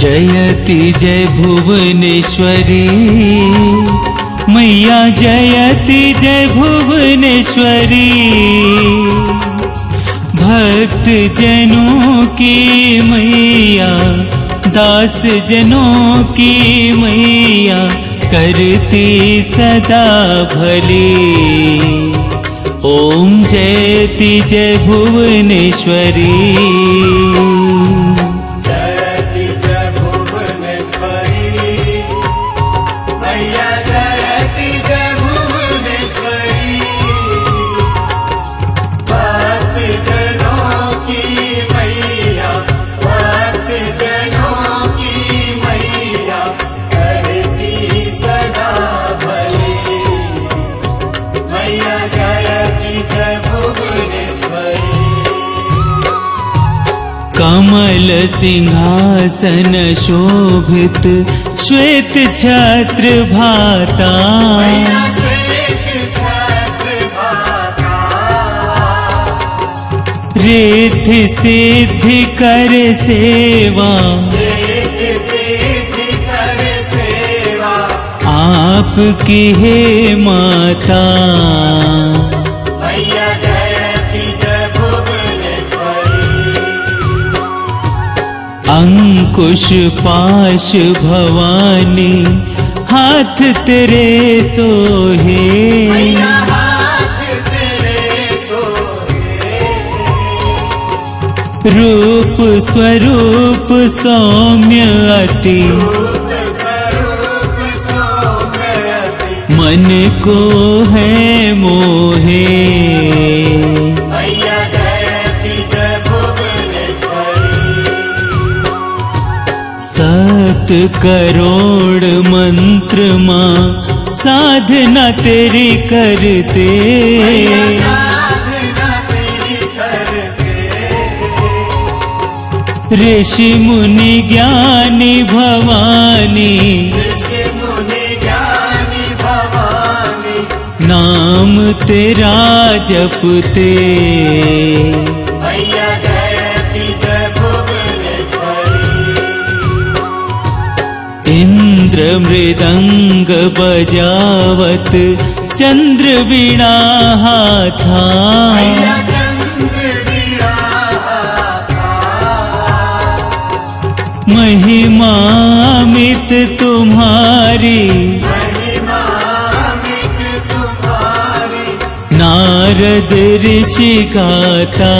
जयति जय भुवनेश्वरी। मैया जयति जय भुवनेश्वरी। भक्त जनों की मैया, दास जनों की मैया करती सदा भली। ॐ जयति जय भुवनेश्वरी। कमल सिंहासन शोभित श्वेत छत्र भाता। एक सिद्ध कर सेवा। आपकी हे माता। अंकुश पाश भवानी हाथ तेरे सोहे। मैया हाथ तेरे सोहे। रूप स्वरूप सौम्य अति। मन को है मोहे करोड़ मंत्र माँ साधना तेरी करते। ऋषि मुनि ज्ञानी भवानी नाम तेरा जपते मैया मृदंग बजावत चंद्र बीणा हाथा महिमा अमित तुम्हारी। नारद ऋषि गाता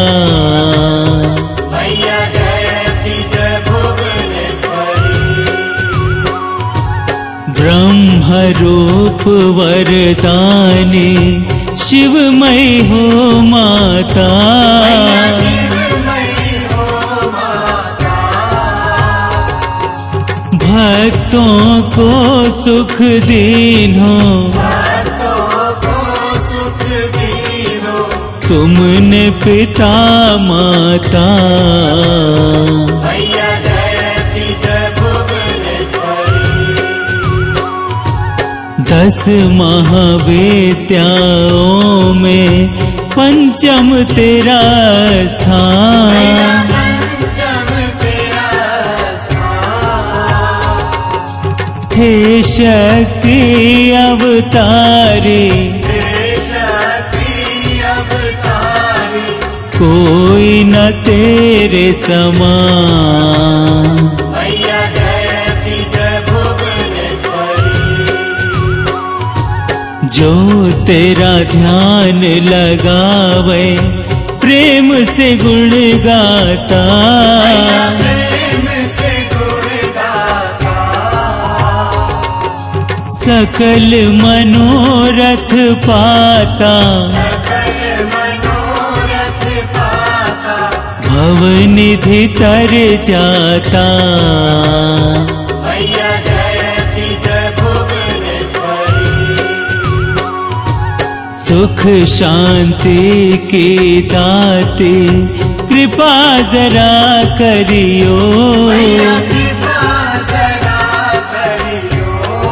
ब्रह्म रूप वरदानी, शिवमय हो माता। हो माता भक्तों को सुख दीनो भक्तों को सुख दीनो। तुमने पिता माता। दस महावेद्याओं में पंचम तेरा स्थान। हे शक्ति अवतारी कोई न तेरे समान। जो तेरा ध्यान लगावे, प्रेम से गुण गाता। प्रेम से गुण गाता सकल मनोरथ पाता। सकल मनोरथ पाता भवनिधि तर जाता। सुख शांति की दाते कृपा जरा करियो। मैया कृपा जरा करियो।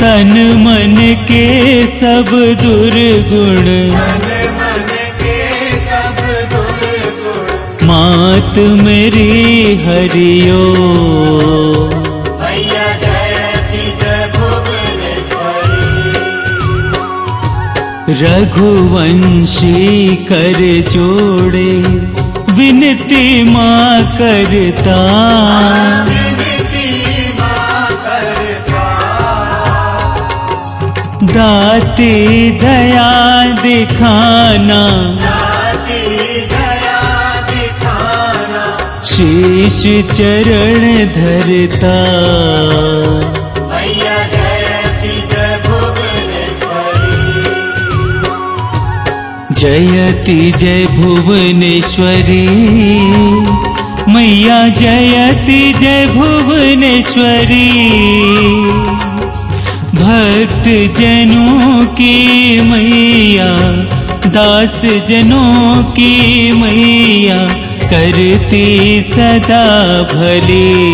तन मन के सब दुर्गुण। मन मन के सब दुर्गुण। मात मेरी हरियो। रघुवंशी कर जोड़े विनती माँ करता। विनती मां करता दाते दया दिखाना। शीश चरण धरता जयति जय भुवनेश्वरी। मैया जयति जय भुवनेश्वरी। भक्त जनों की मैया दास जनों की मैया करती सदा भली।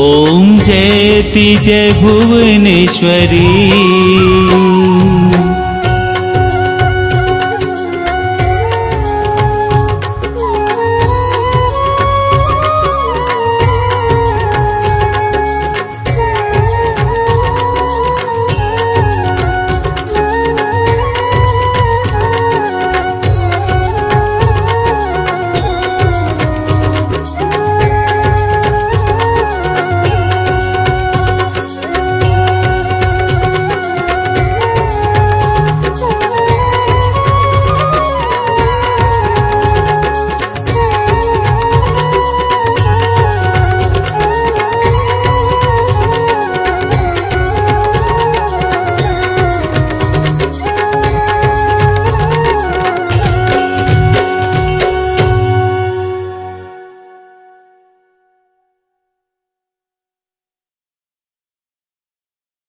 ओम जयति जय भुवनेश्वरी।